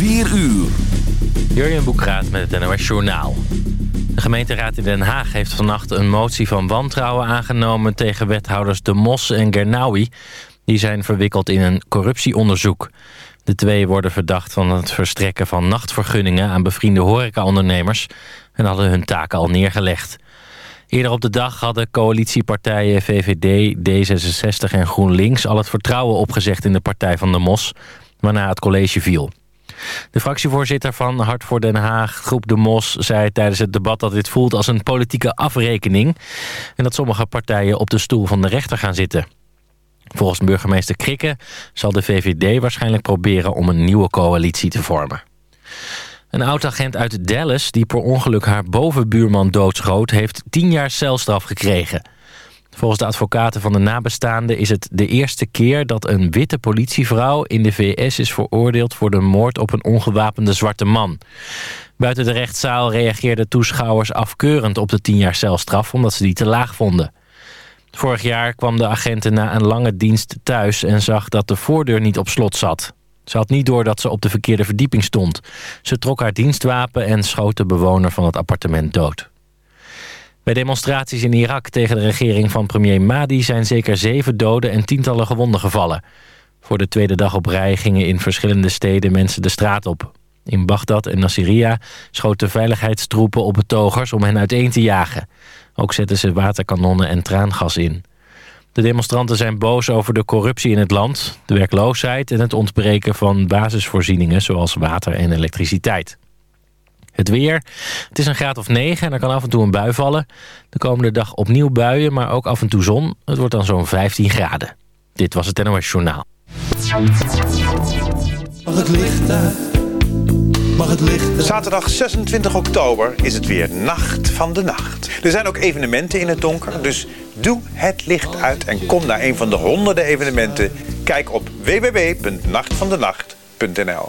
4 uur. Jurjen Boekraat met het NOS Journaal. De gemeenteraad in Den Haag heeft vannacht een motie van wantrouwen aangenomen... tegen wethouders De Mos en Gernawi. Die zijn verwikkeld in een corruptieonderzoek. De twee worden verdacht van het verstrekken van nachtvergunningen... aan bevriende horecaondernemers... en hadden hun taken al neergelegd. Eerder op de dag hadden coalitiepartijen VVD, D66 en GroenLinks... al het vertrouwen opgezegd in de partij van De Mos... waarna het college viel. De fractievoorzitter van Hart voor Den Haag, Groep De Mos... zei tijdens het debat dat dit voelt als een politieke afrekening... en dat sommige partijen op de stoel van de rechter gaan zitten. Volgens burgemeester Krikke zal de VVD waarschijnlijk proberen... om een nieuwe coalitie te vormen. Een oud-agent uit Dallas die per ongeluk haar bovenbuurman doodschoot... heeft tien jaar celstraf gekregen... Volgens de advocaten van de nabestaanden is het de eerste keer dat een witte politievrouw in de VS is veroordeeld voor de moord op een ongewapende zwarte man. Buiten de rechtszaal reageerden toeschouwers afkeurend op de tien jaar celstraf omdat ze die te laag vonden. Vorig jaar kwam de agenten na een lange dienst thuis en zag dat de voordeur niet op slot zat. Ze had niet door dat ze op de verkeerde verdieping stond. Ze trok haar dienstwapen en schoot de bewoner van het appartement dood. Bij demonstraties in Irak tegen de regering van premier Mahdi... zijn zeker zeven doden en tientallen gewonden gevallen. Voor de tweede dag op rij gingen in verschillende steden mensen de straat op. In Bagdad en Nasiriyah schoten veiligheidstroepen op betogers om hen uiteen te jagen. Ook zetten ze waterkanonnen en traangas in. De demonstranten zijn boos over de corruptie in het land, de werkloosheid... en het ontbreken van basisvoorzieningen zoals water en elektriciteit. Het weer. Het is een graad of 9 en er kan af en toe een bui vallen. De komende dag opnieuw buien, maar ook af en toe zon. Het wordt dan zo'n 15 graden. Dit was het NOS Journaal. Mag het licht uit? Mag het licht uit? Zaterdag 26 oktober is het weer Nacht van de Nacht. Er zijn ook evenementen in het donker, dus doe het licht uit en kom naar een van de honderden evenementen. Kijk op www.nachtvandenacht.nl.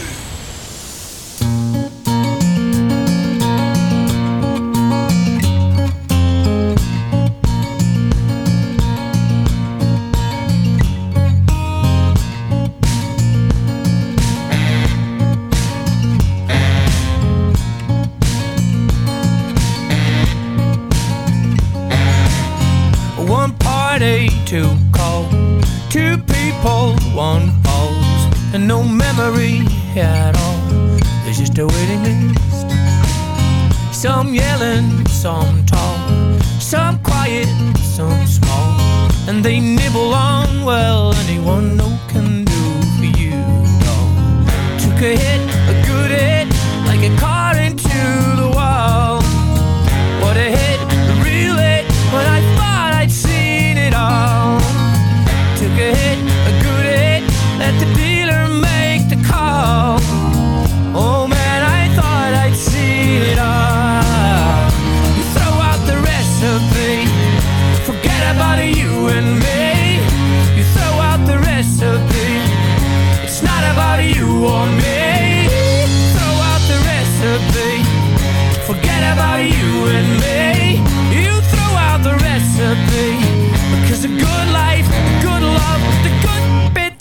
Some tall, some quiet, some small, and they nibble on well anyone no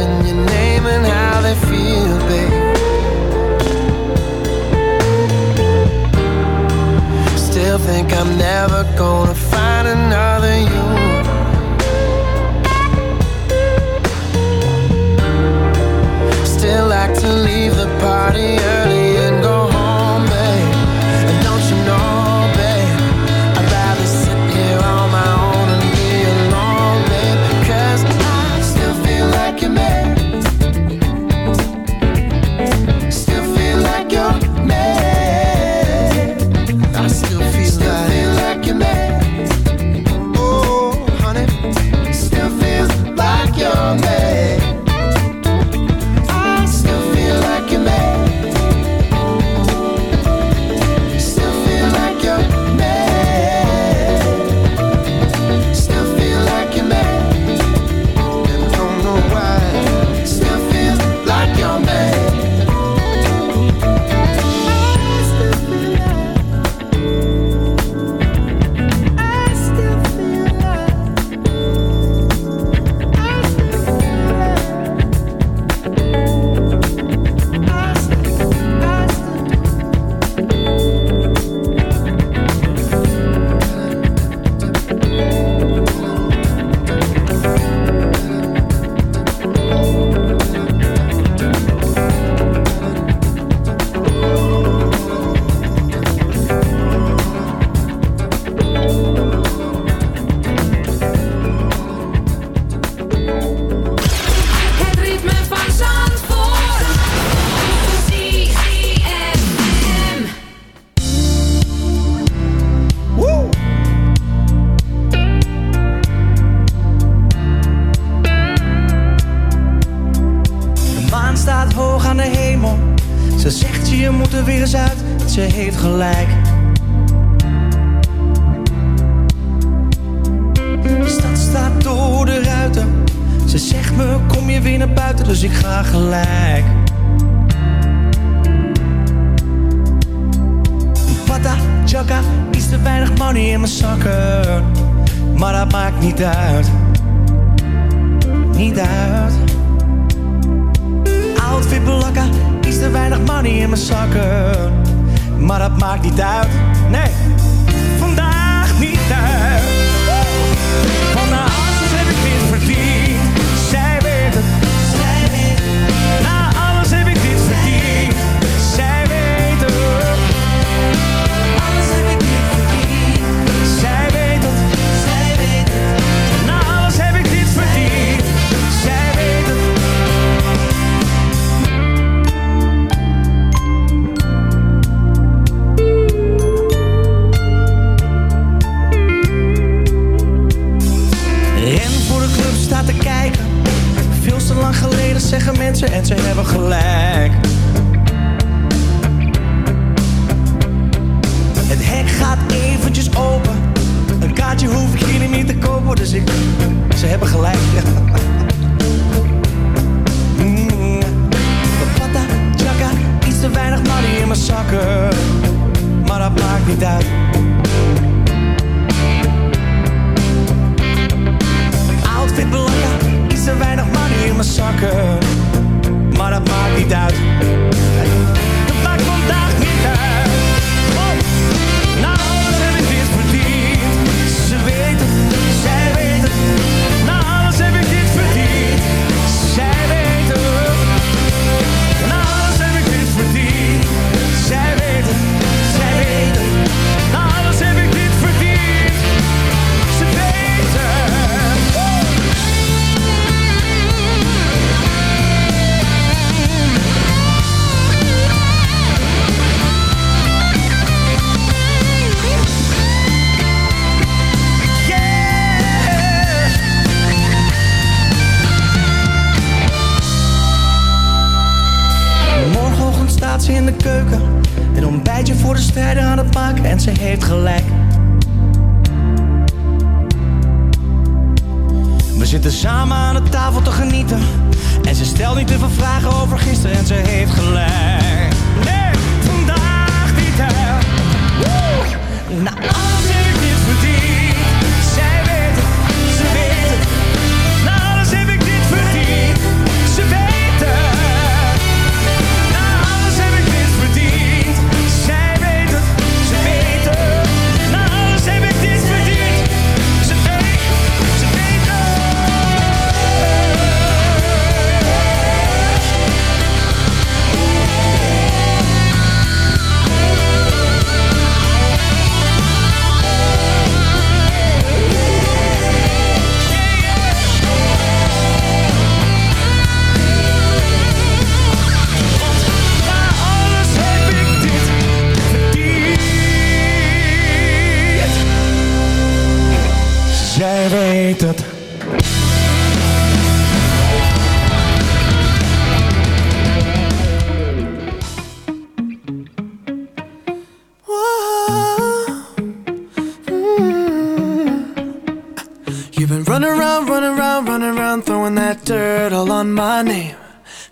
and your name and how they feel, babe. Still think I'm never gonna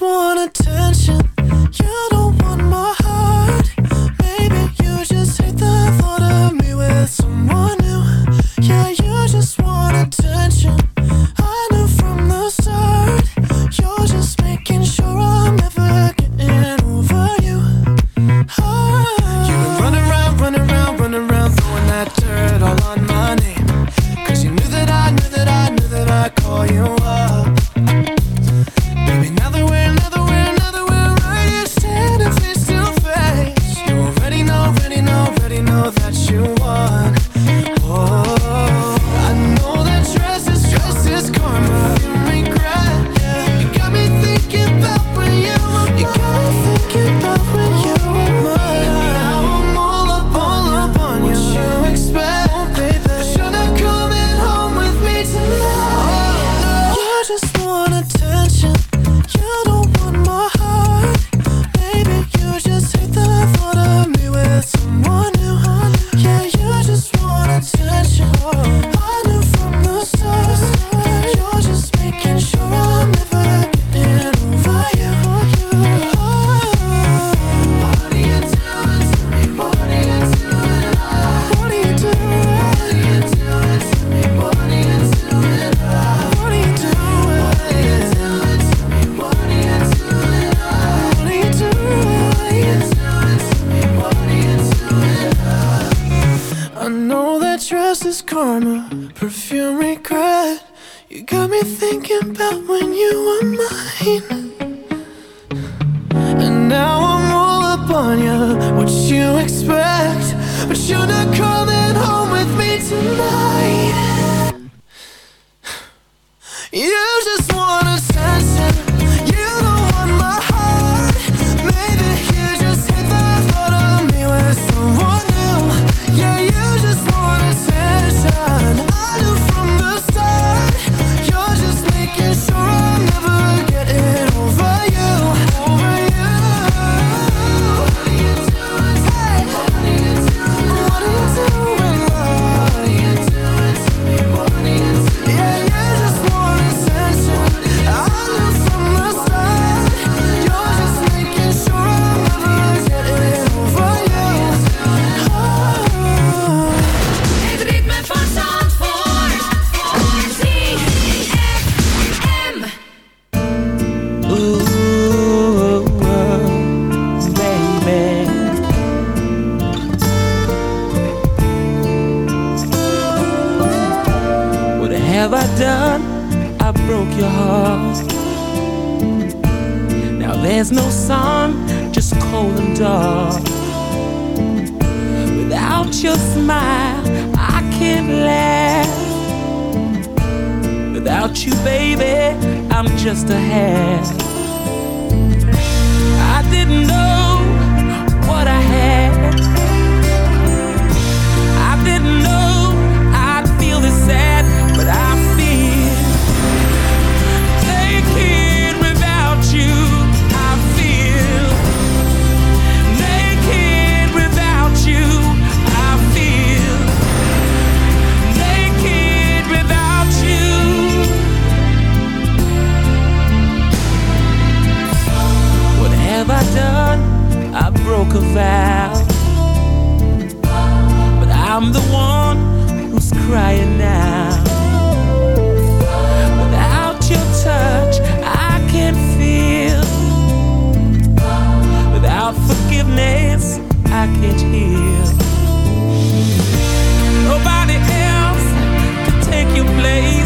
one. without forgiveness, I can't heal. Nobody else can take your place.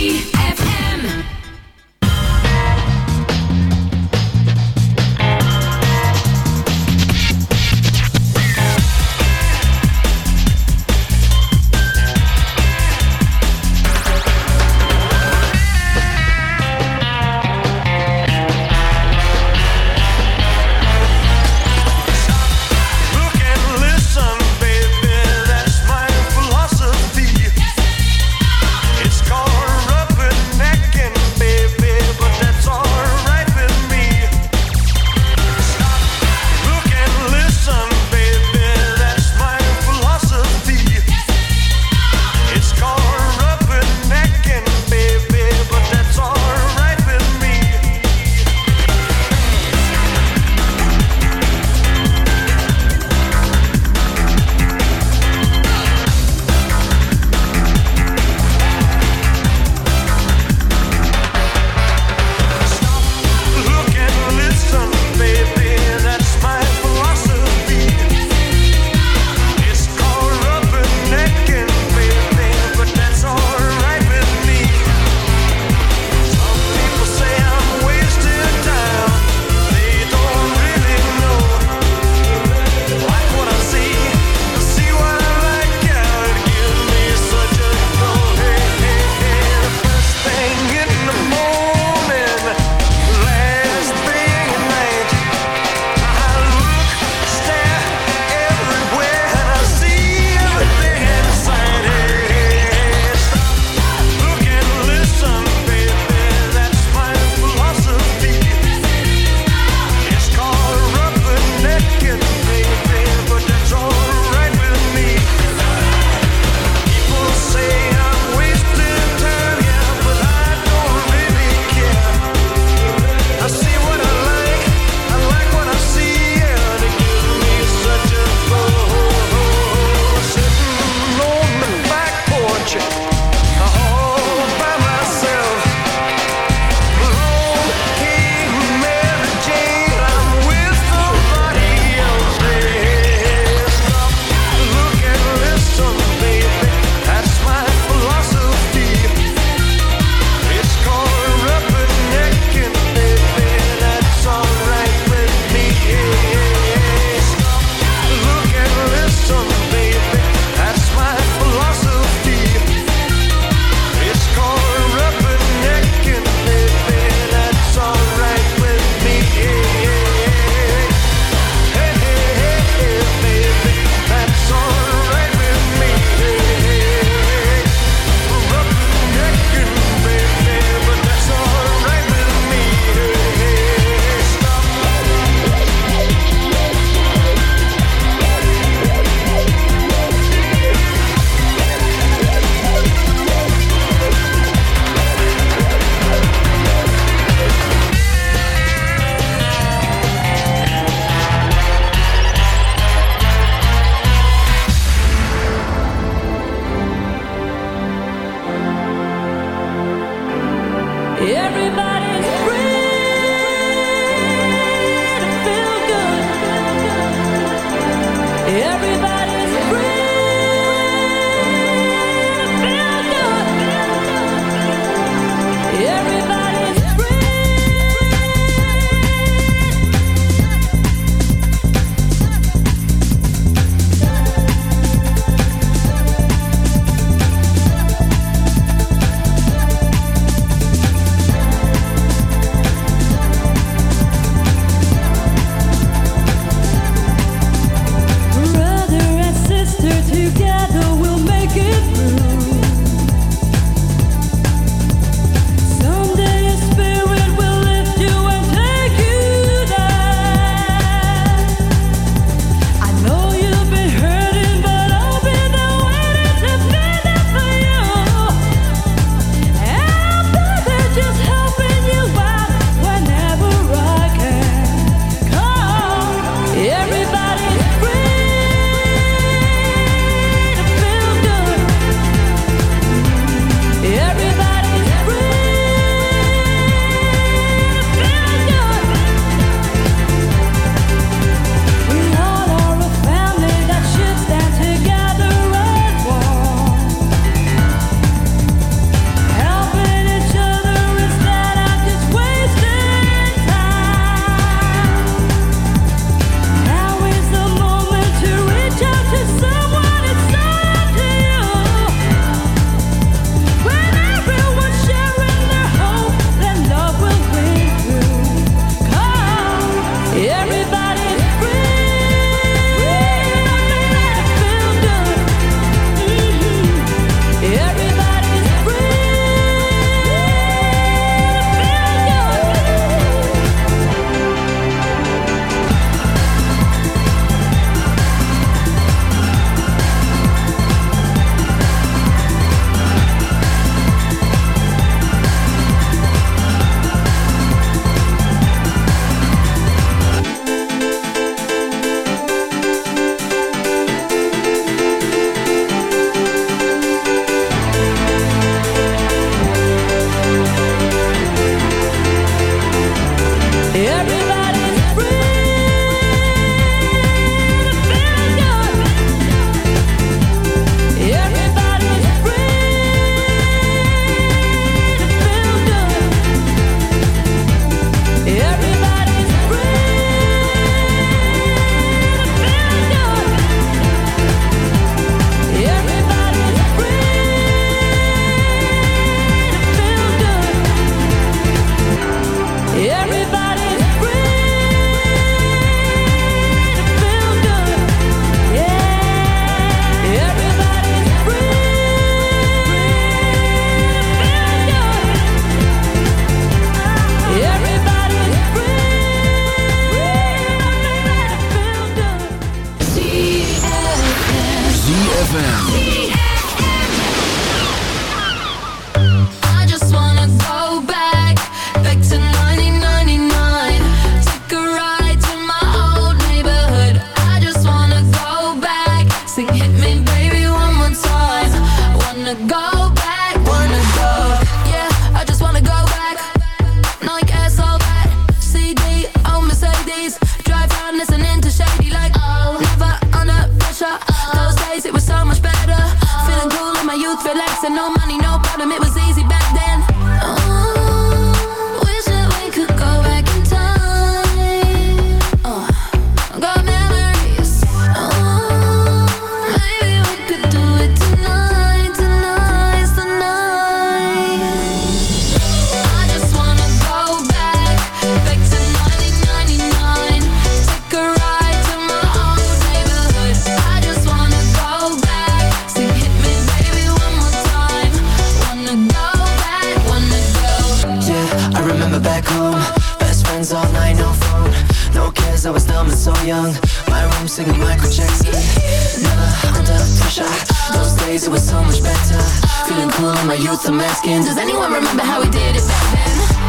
anyone remember how we did it back then?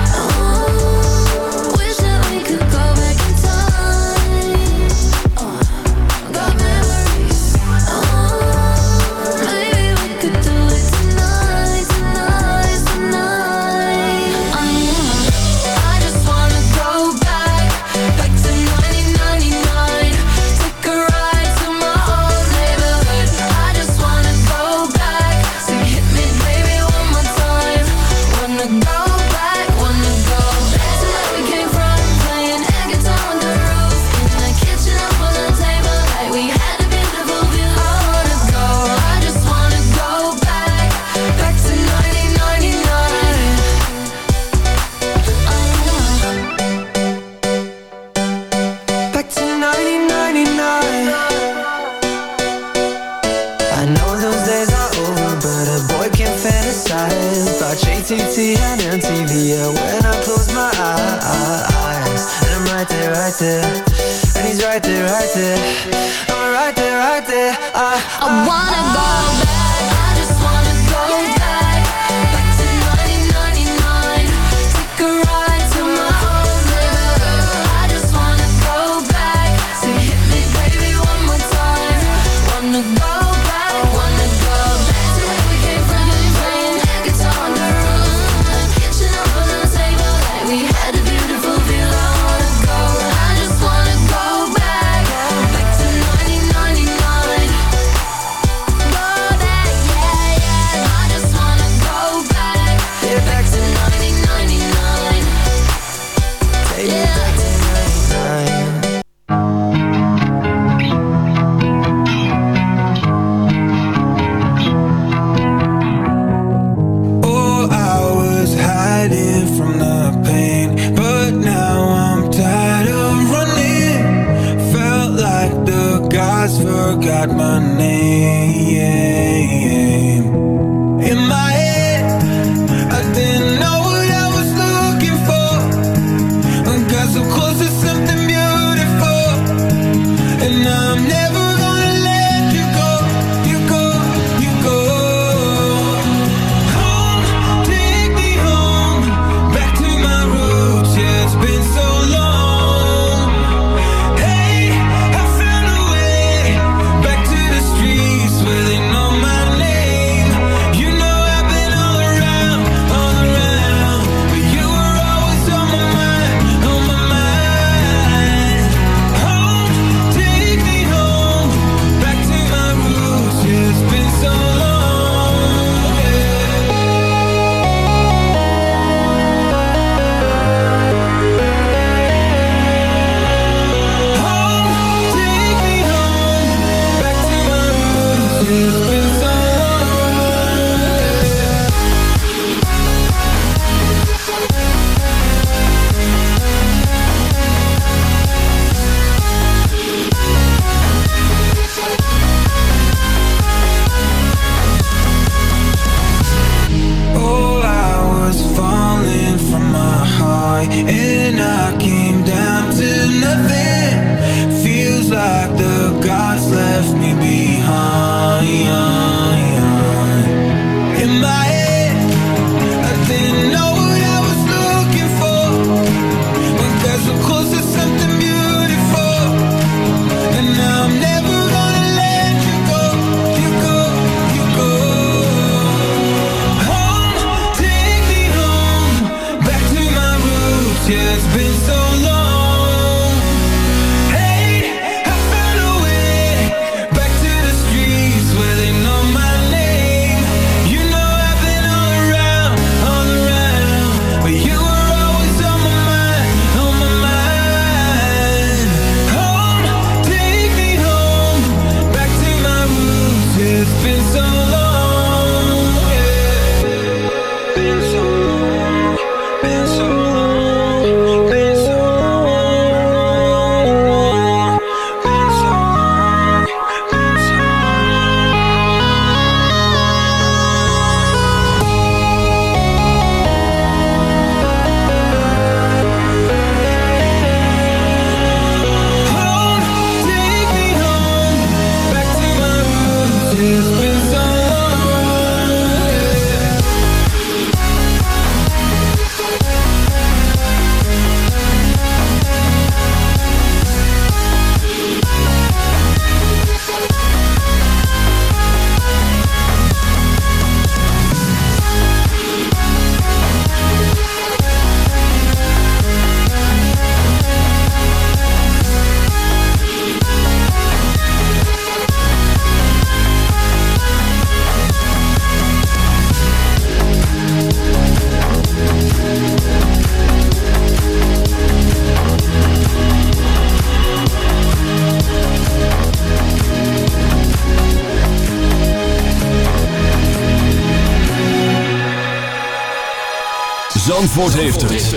Zandvoort heeft het.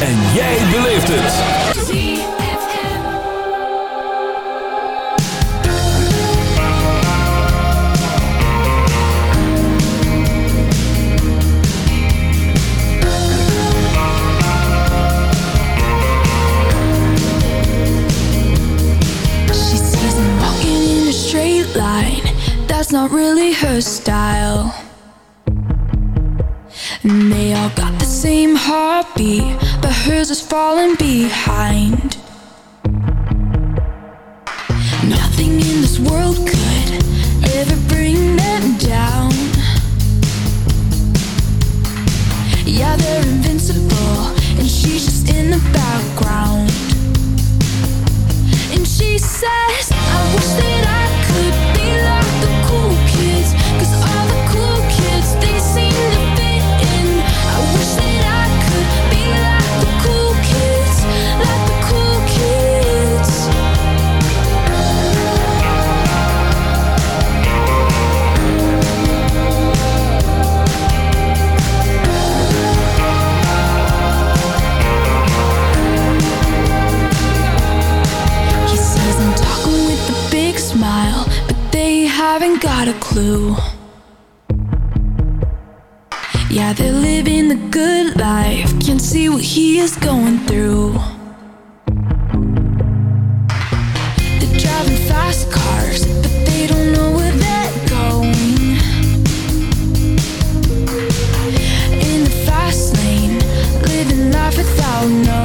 En jij beleeft het. She sees him walking in a straight line. That's not really her style. And they all got the same heartbeat, but hers is falling behind. Nothing in this world could ever bring them down. Yeah, they're invincible, and she's just in the background. And she said. a clue. Yeah, they're living the good life. Can't see what he is going through. They're driving fast cars, but they don't know where they're going. In the fast lane, living life without no.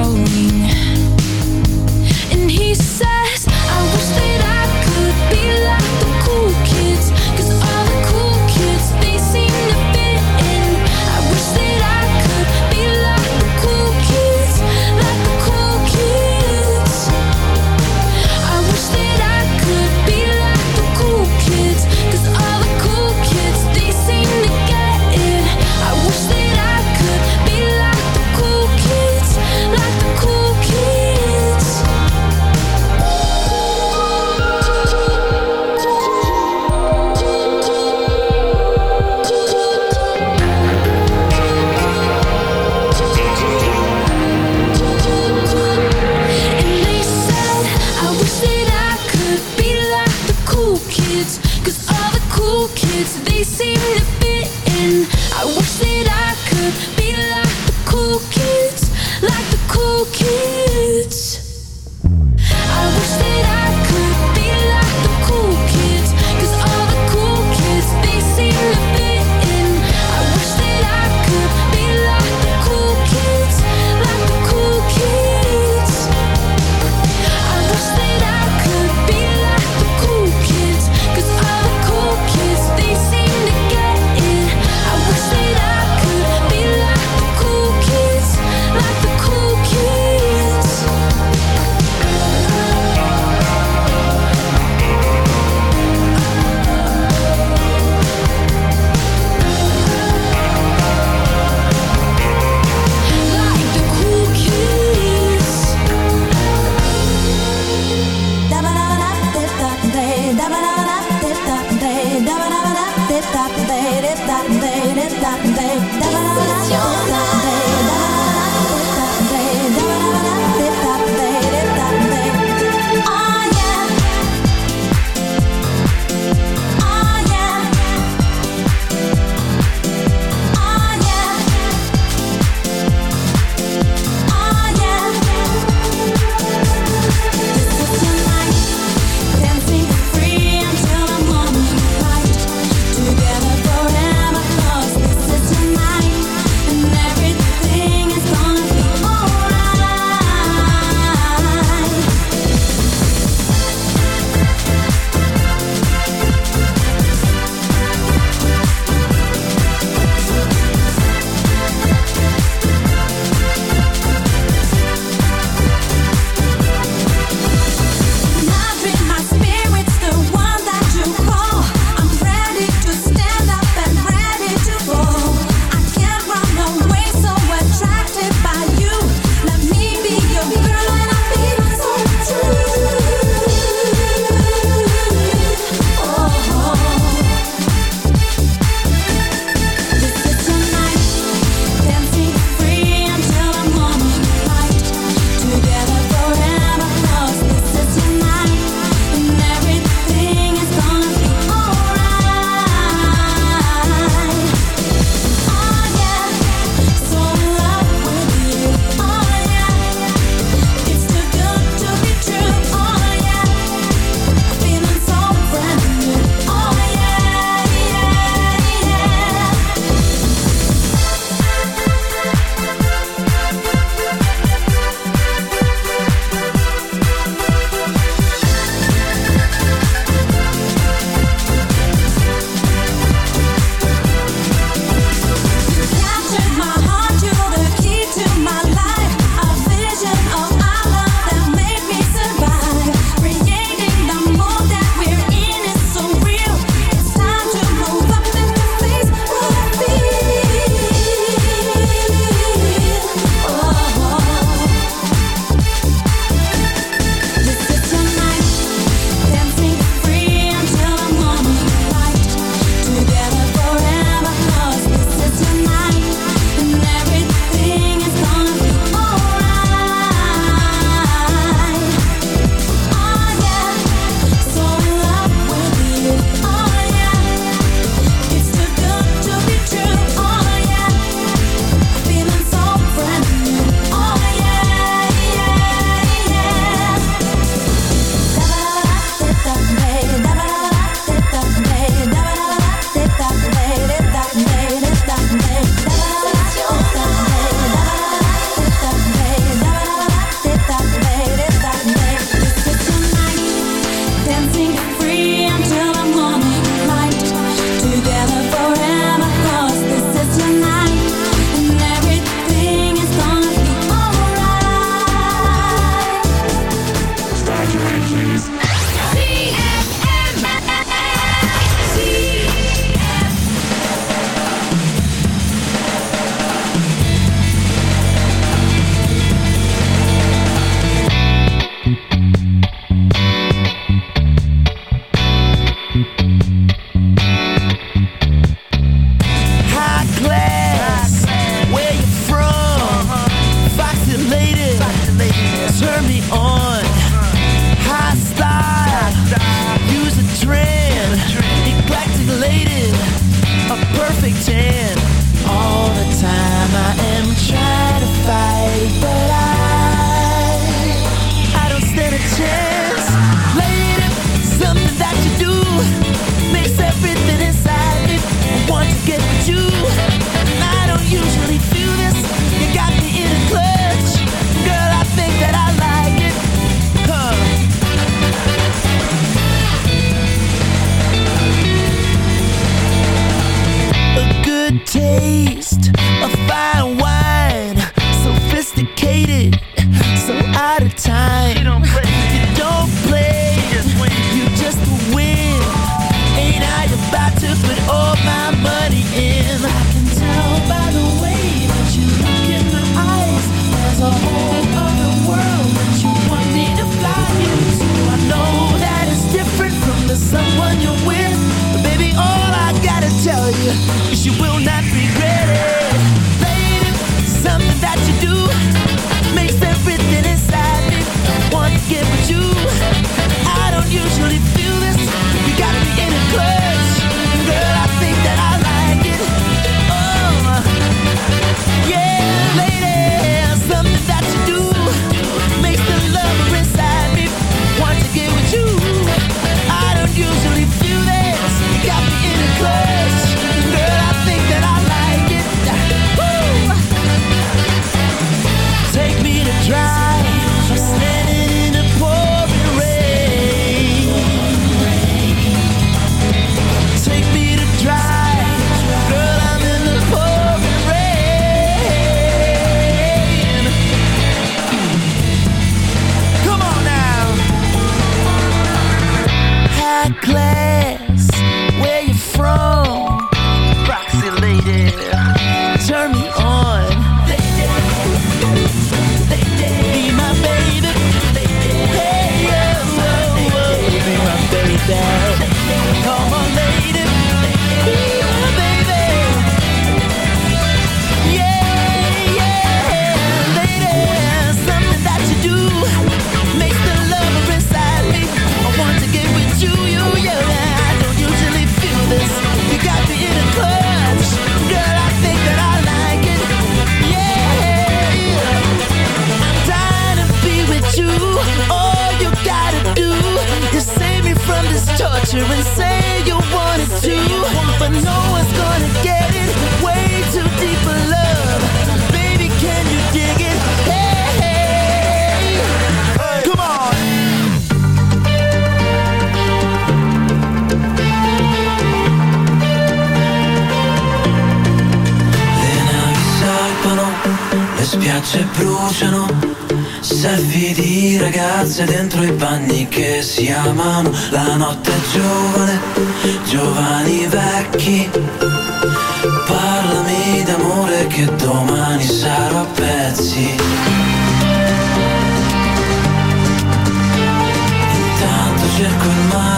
Intanto cerco il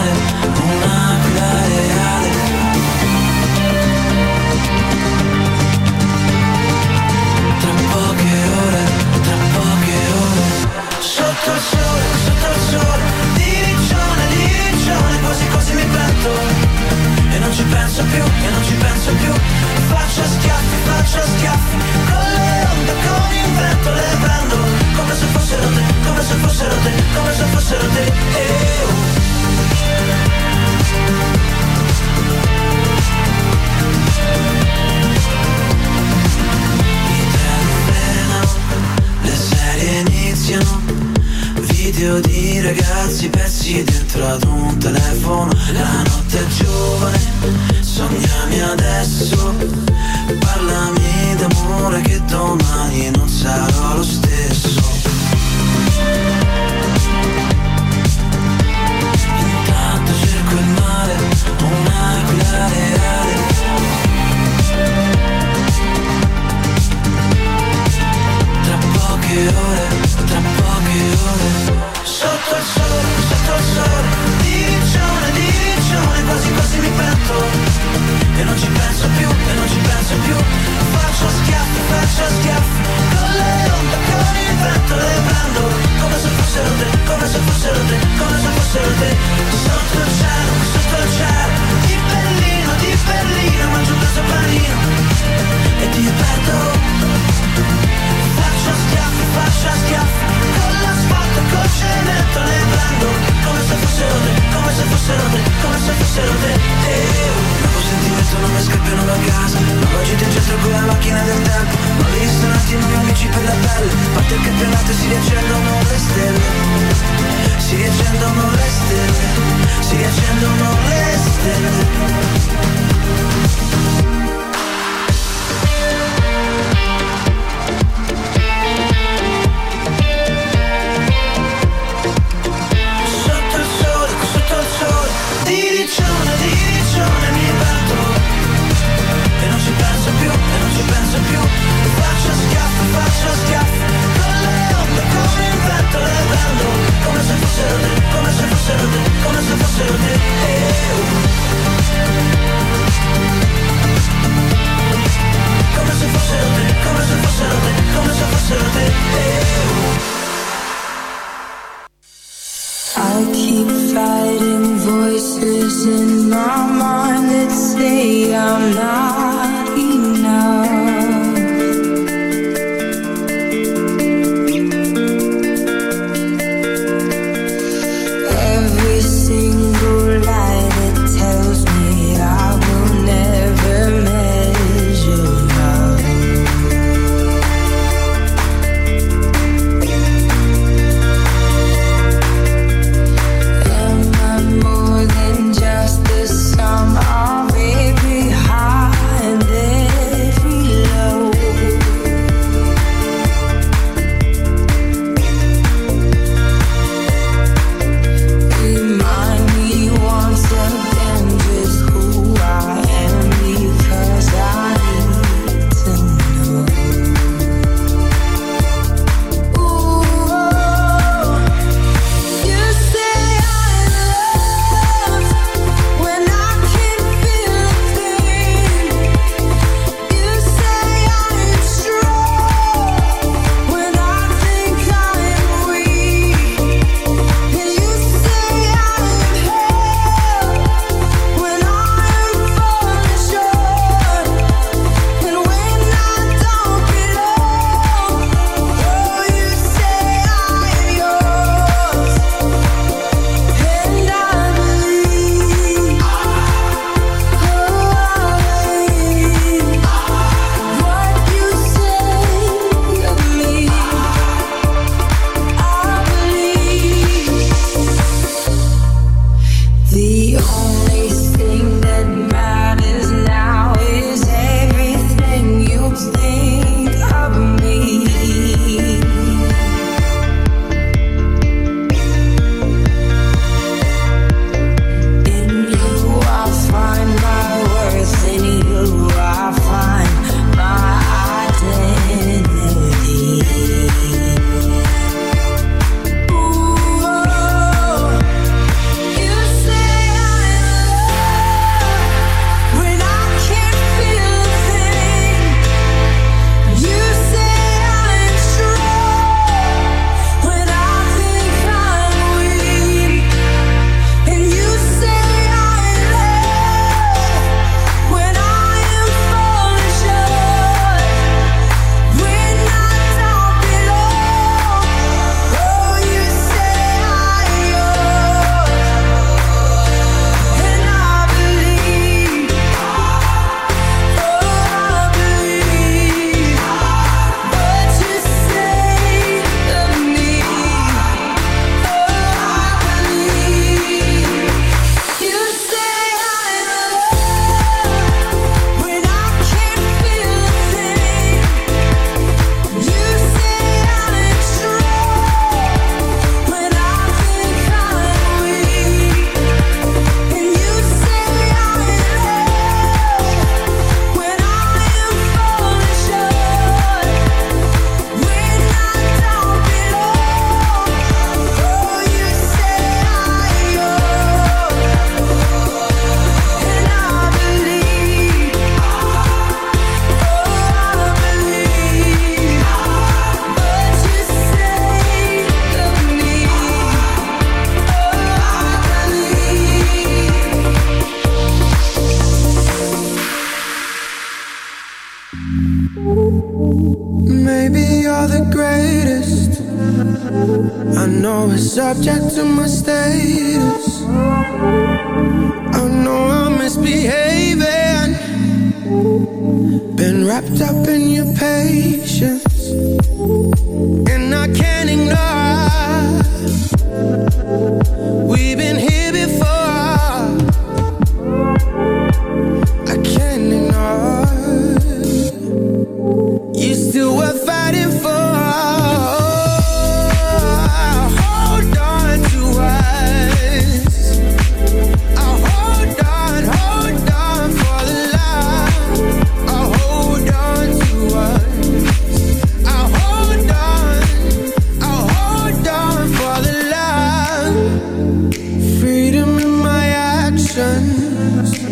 noi amici per la pelle Parte il campionato e si riaccendono le stelle Si riaccendono le stelle Si riaccendono le stelle Come se fosse a te, come se fosse a te, come se fosse a te I'll keep fighting voices in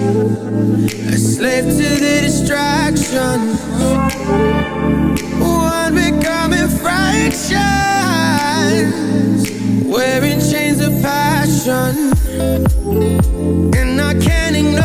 A slave to the distractions One becoming fractions. Wearing chains of passion. And I can't ignore.